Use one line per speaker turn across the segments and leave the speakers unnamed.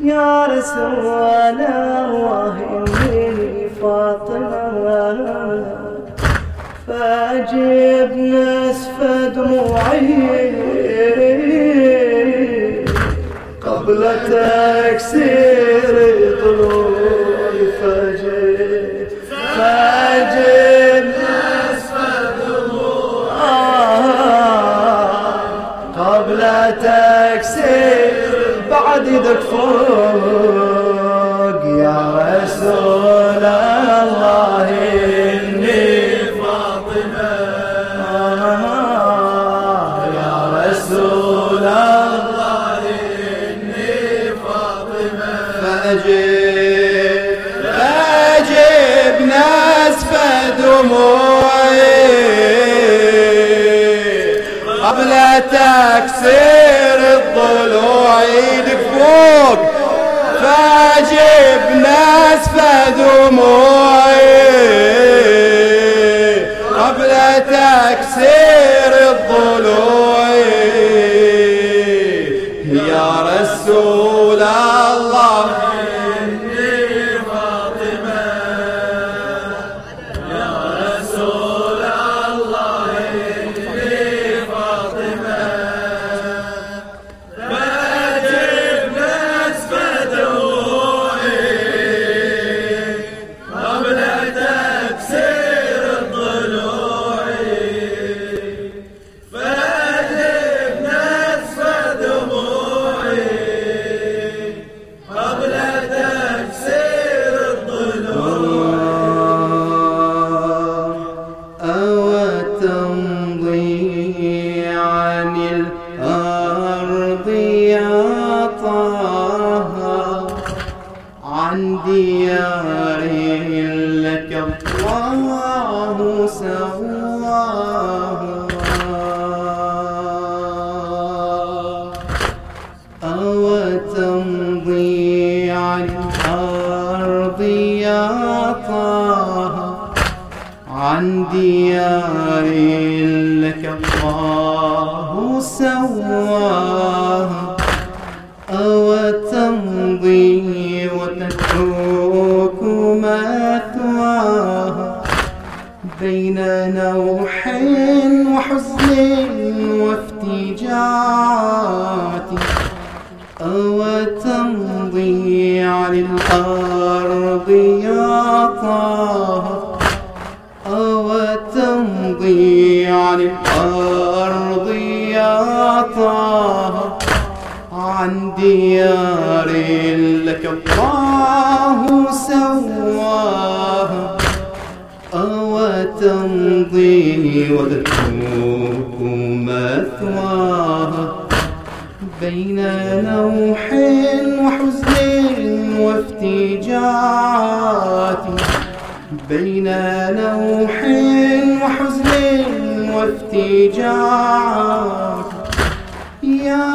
يا رسول الله إني فاطمة. فأجب نسف دموعي قبل تكسير طلوع فجر فأجب نسف دموعي قبل تكسير بعد يدك فوق فأجب فأجب نسف دموعي قبل تكسير الضلوع يدك فوق. فاجب نسف دموعي عن الأرض يا طه عن ديار لك الله سواها. أو تمضي وتترك مثواها بين نوح وحزن وافتجاعات أو الأرض يا طه أو تمضي عن الأرض يا طه عن ديار لك الله سواها. أو تمضي وتترك مثواها. بين نوح وحزن وافتجاعات بين نوح وحزن وافتجاعات يا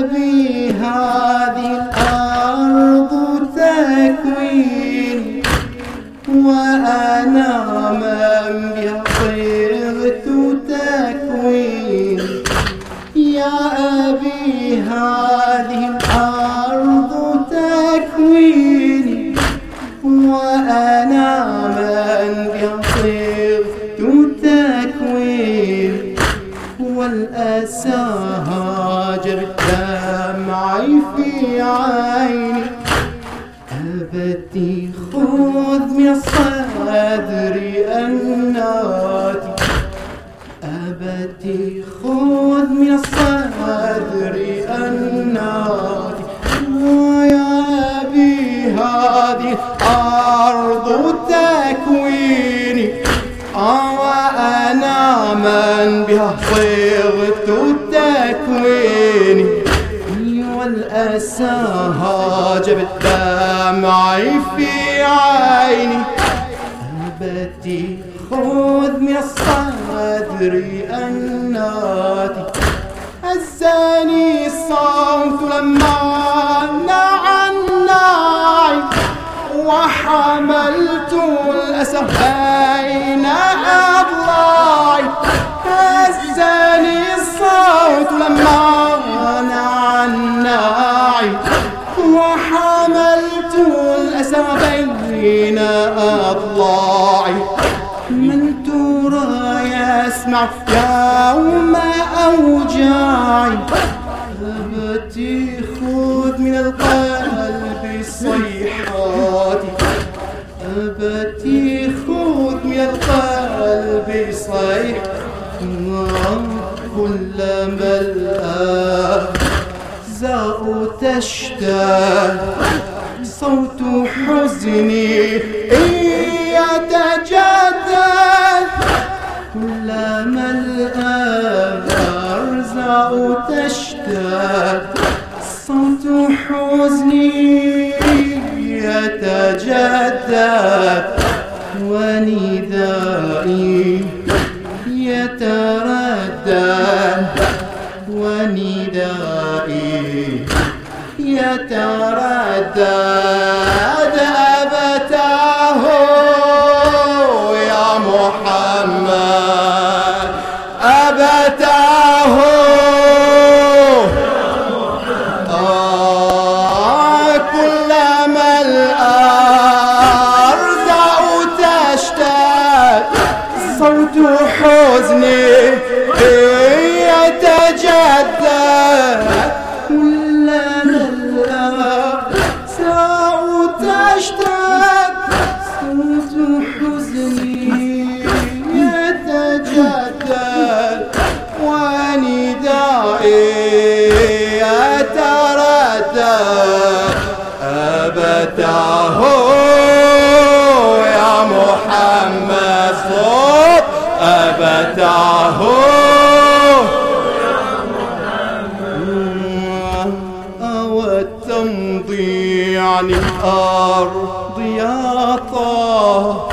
أبي هذه الأرض تكوين وأنا من بها صرت تكوين. يا أبي هذه الأرض تكويني وأنا من بها صرت تكوين. والأسى هاجر دمعي في عيني. وأنا من بها صغت تكويني والأسى هاجب الدمع في عيني. أبتي خذ من الصدر أناتي. هزاني الصوت لما الناعي وحملت الأسى بين أضلاعي هزاني الصوت لما نعى الناعي وحملت الأسى بين أضلاعي. من ترى يسمع يوم أوجاعي. أبتي خذ من القلب صيحاتي أبتي خذ من القلب صيحاتي كلما الأجزاء تشتاق. صوت حزني يتجدد. كلما الأرزاء تشتاق. صوت حزني يتجدد وندائي يتردد وندائي يتردد. أبتاه أو التمضي عن الأرض يا طه.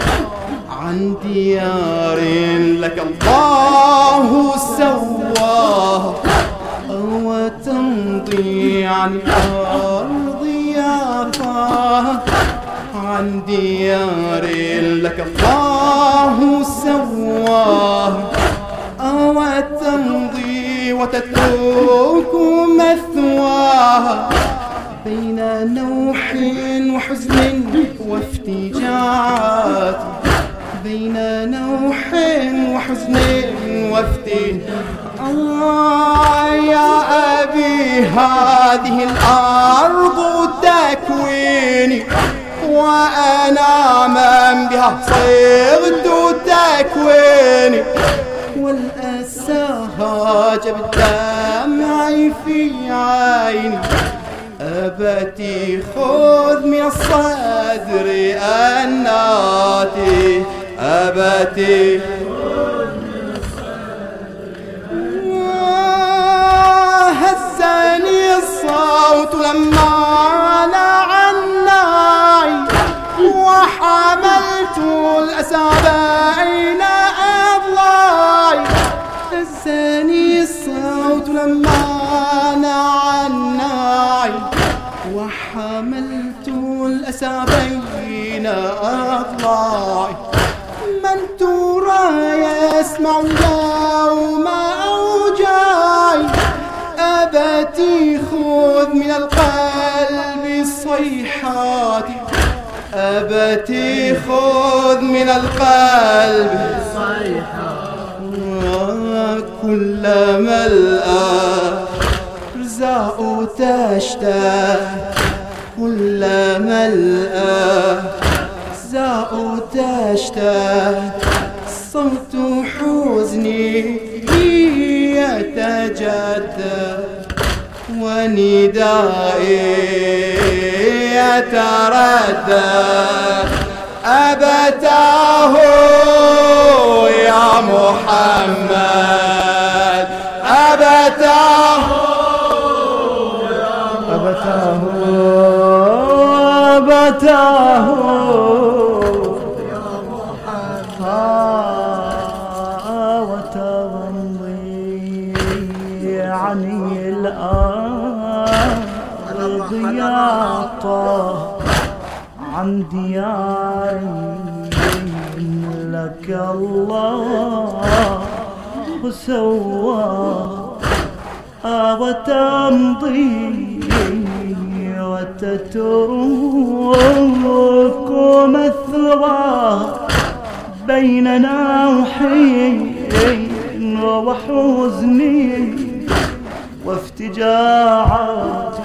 عن ديار لك الله سواه. أو تمضي عن الأرض يا طه. عن ديار لك الله سواه. أو تمضي وتترك مثواها بين نوح وحزن وافتجاعات بين نوح وحزن وافتجاعات آه يا أبي هذه الأرض تكويني. وأنا من بها صغت تكويني والأسى هاج بالدمع في عيني. أبتي خذ من الصدر الناتي أبتي هزني الصوت لما نعناي وحملت الأسى بين أضلاعي. هزني الصوت لما نعناي وحملت الأسى بين أضلاعي. من ترى يسمع اليوم أوجاعي. أبتي خذ من القلب صيحاتي أبتي خذ من القلب. كلما الأرزاء تشتاق كلما الأرزاء تشتاق صوت حزني يتجدد وندائي يتردد أبتاه يا محمد. أبتاه
أبتاه أبتاه. طه عن دياري لك الله سواه وتمضي وتترككم الثرى بيننا وحين وحزني وافتجاعات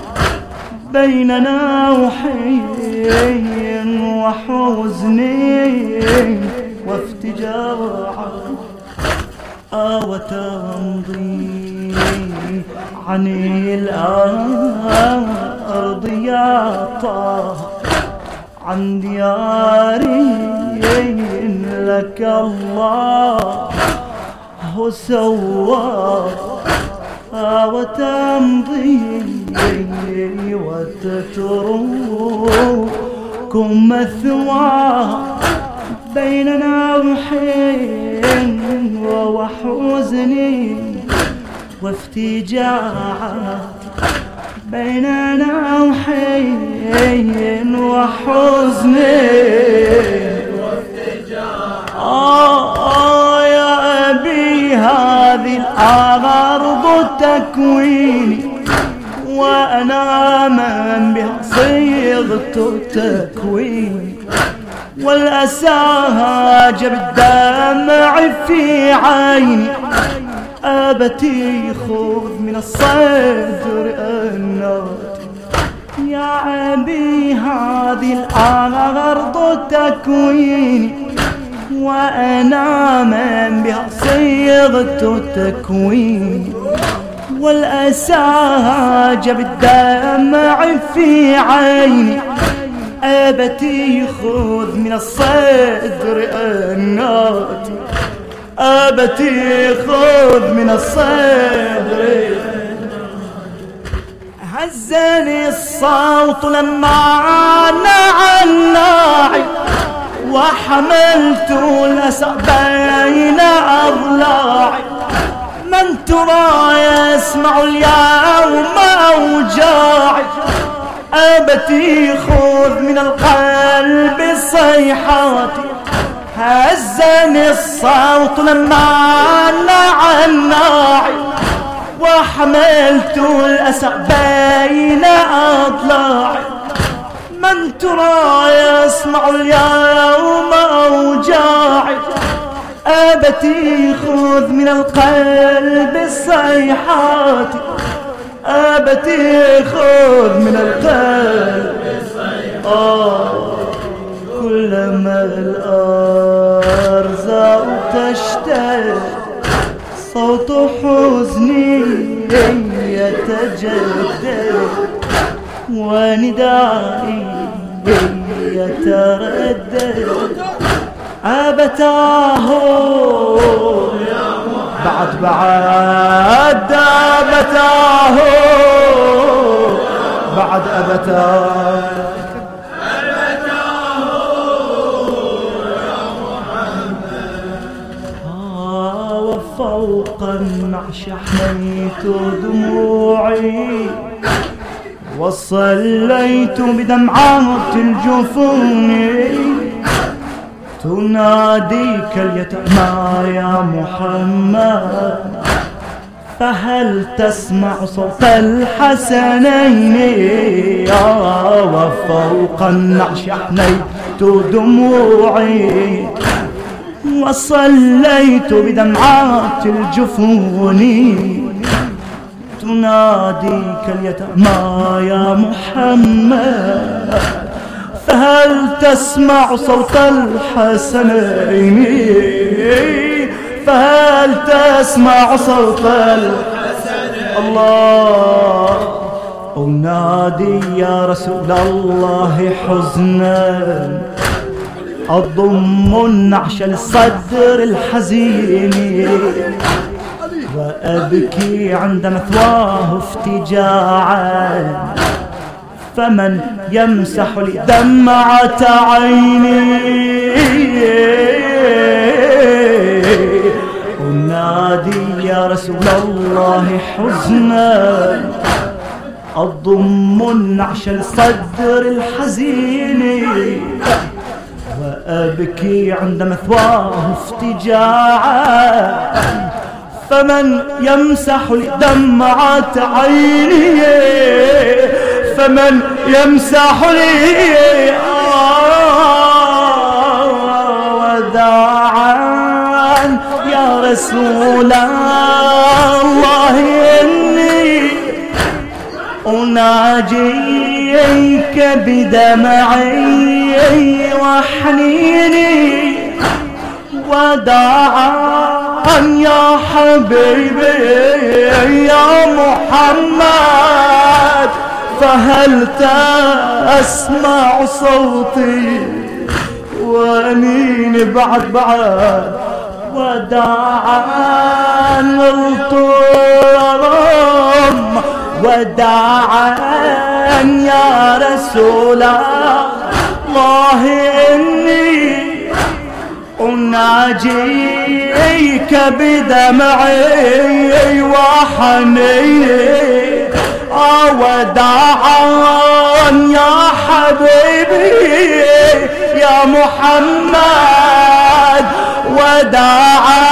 بيننا وحين وحزني وافتجاعات وتمضي عن الأرض يا طه عن دياري لك الله سوى وتمضي وتترككم مثوى بيننا وحين وحزني وافتجاعات بيننا وحين وحزني آه يا أبي هذه الأرض تكويني وأنا من بها صيغت تكويني والأسى جب الدمع في عيني أبتي خذ من الصدر النوت يا أبي هذه الأرض تكويني وأنا من بها. صيغت تكويني والأسى جب الدمع في عيني. أبتي خذ من الصدر الناتي أبتي خذ من الصدر هزني الصوت لما نعى الناعي. وحملت الأسى بين أضلاعي. من ترى يسمع اليوم أوجاعي. أبتي خذ من القلب صيحاتي. هزني الصوت لما نعى الناعي. وحملت الأسى بين أضلاعي. من ترى يسمع اليوم أوجاعي؟ أبتي خذ من القلب صيحاتي أبتي خذ من القلب كلما الأرزاق تشتد صوت حزني يتجدد وندائي يتردد. أبتاه بعد بعد أبتاه بعد أبتاه وفوق النعش حميت دموعي. وصليت بدمعات الجفون. تناديك اليتامى يا محمد فهل تسمع صوت الحسنين؟ يا وفوق النعش حنيت دموعي. وصليت بدمعات الجفون. تناديك اليتامى يا محمد فهل تسمع صوت الحسنين؟ فهل تسمع صوت الحسنين؟ الله أنادي يا رسول الله حزنا أضم النعش للصدر الحزين. وأبكي عند مثواه افتجاعا. فمن يمسح لي دمعة عيني أنادي يا رسول الله حزنا. أضم النعش للصدر الحزين وأبكي عند مثواه افتجاعا. فمن يمسح دمعة عيني فمن يمسح لي وداعا يا رسول الله إني أناجيك بدمعي وحنيني وداعا يا حبيبي يا محمد فهل تسمع صوتي؟ وانين بعد بعد وداعا الطرم وداعا يا رسول الله إني أناجيك بدمعي وحنيني وداعا يا حبيبي يا محمد. وداعا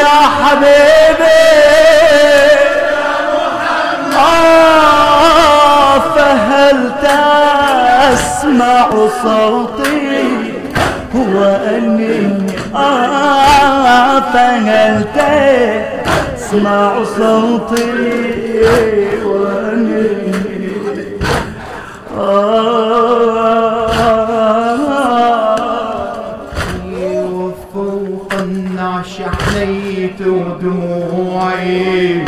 يا حبيبي آه فهل تسمع صوتي؟ هو أني آه فهل تسمع صوتي وأني آه
وفوق النعش حنيت دموعي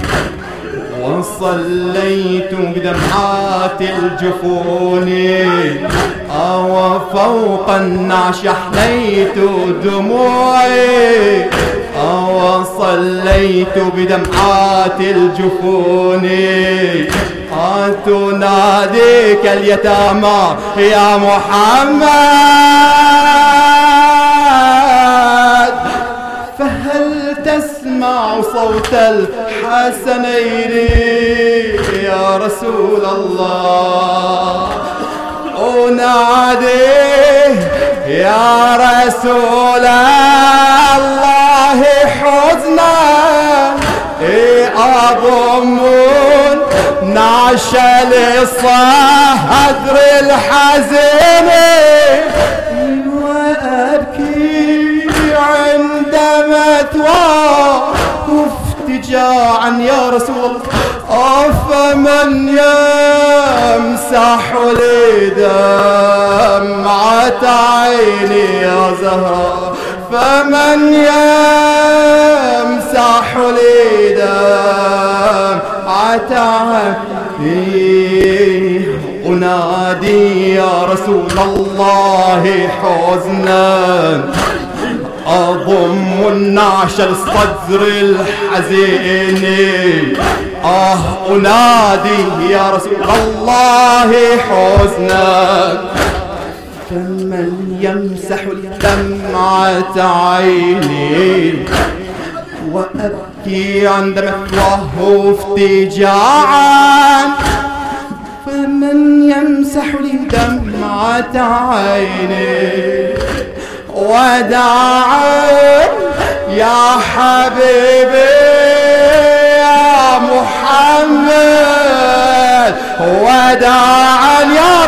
وصليت بدمعات الجفون. وفوق النعش حنيت دموعي. وصليت بدمعات الجفون. تناديك اليتامى يا محمد؟ صوت الحسنين يا رسول الله. أناديه يا رسول الله حزنا أضم نعش للصهر الحزين افتجاعا يا رسول الله أفمن يمسح لي دمعة عيني يا زهراء. فمن يمسح لي دمعة عيني. أنادي يا رسول الله حزنا. أضم النعش الصدر الحزين. آه أنادي يا رسول الله حزنا. فمن يمسح دمعة عيني. وأبكي عند مثواه افتجاعا. فمن يمسح لي دمعة عيني. وداعا يا حبيبي يا محمد وداعا يا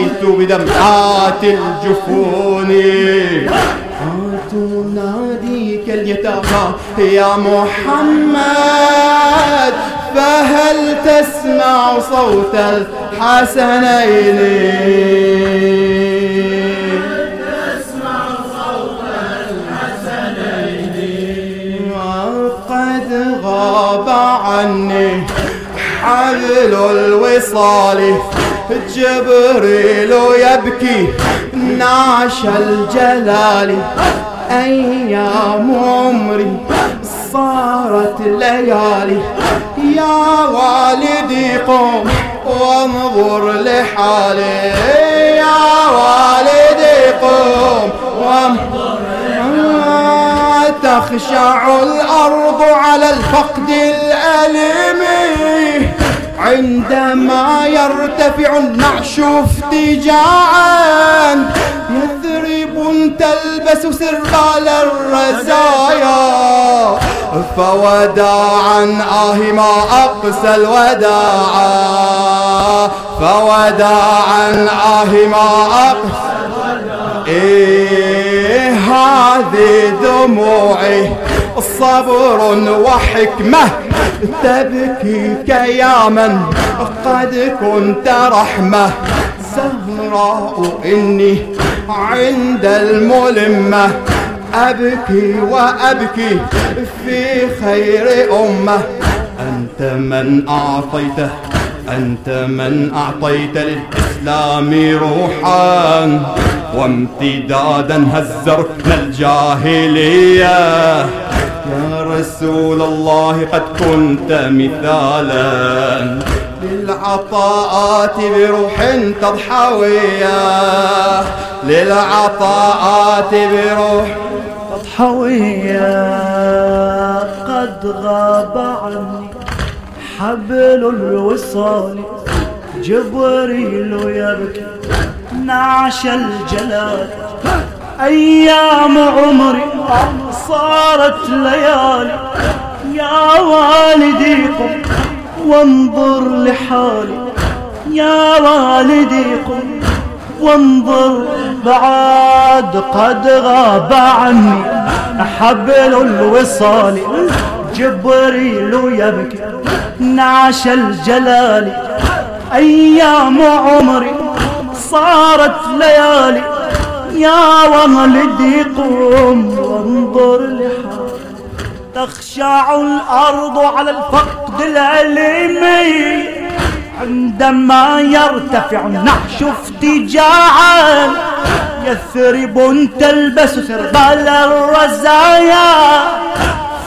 وصليت بدمعات الجفون. تناديك اليتامى يا محمد فهل تسمع صوت الحسنين؟ غاب عني حبل الوصال. جبريل يبكي. نعش الجلال. أيام عمري صارت ليالي. يا والدي قم وانظر لحالي. يا والدي قم وانظر تخشع الأرض على الفقد الأليم. عندما يرتفع النعش افتجاعا يثرب تلبس سرقال الرزايا. فوداعا آه ما أقسى الوداعا فوداعا آه ما أقسى إيه هذه دموعي صبر وحكمة. تبكيك يا من قد كنت رحمة. زهراء إني عند الملمة. أبكي وأبكي في خير أمة. أنت من أعطيته أنت من أعطيت للإسلام روحا. وامتدادا هزرنا الجاهلية. يا رسول الله قد كنت مثالا. للعطاءات بروح تضحوية. للعطاءات بروح
تضحوية. قد غاب عني حبل الوصال جبريل يبكي نعش الجلال. أيام عمري صارت ليالي. يا والدي قم وانظر لحالي. يا والدي قم وانظر بعد قد غاب عني حبل الوصال جبريل يبكي. نعش الجلال. أيام عمري صارت ليالي. يا والدي قم وانظر لحالي تخشع الأرض على الفقد الأليم عندما يرتفع النحش افتجاعا يثرب تلبس سربال الرزايا.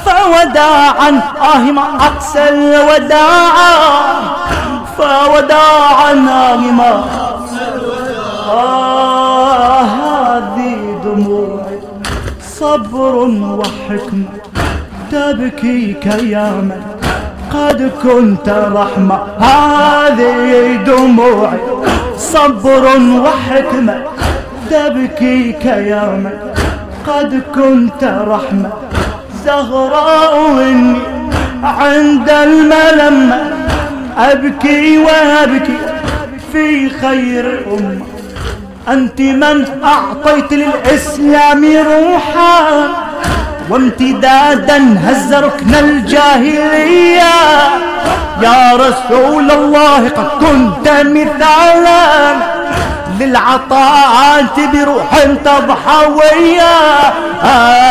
فوداعا آه ما أقسى الوداعا. فوداعا آه ما آه صبر وحكمة تبكيك يا من قد كنت رحمة. هذه دموعي صبر وحكمة تبكيك يا من قد كنت رحمة. زهراء إني عند الملمة أبكي وأبكي في خير أمة. أنت من أعطيت للإسلام روحا وامتدادا هز ركن الجاهلية. يا رسول الله قد كنت مثالا للعطاءات بروح تضحوية.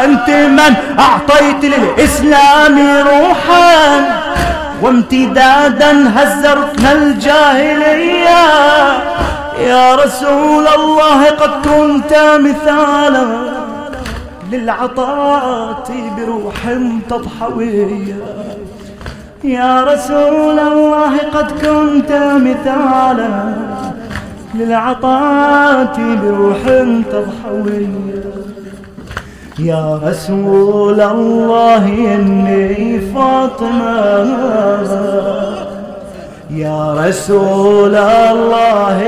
أنت من أعطيت للإسلام روحا وامتدادا هز ركن الجاهلية. يا رسول الله قد كنت مثالا للعطاءات بروح تضحوية يا رسول الله قد كنت مثالا للعطاءات بروح تضحوية يا رسول الله إني فاطمة. يا رسول الله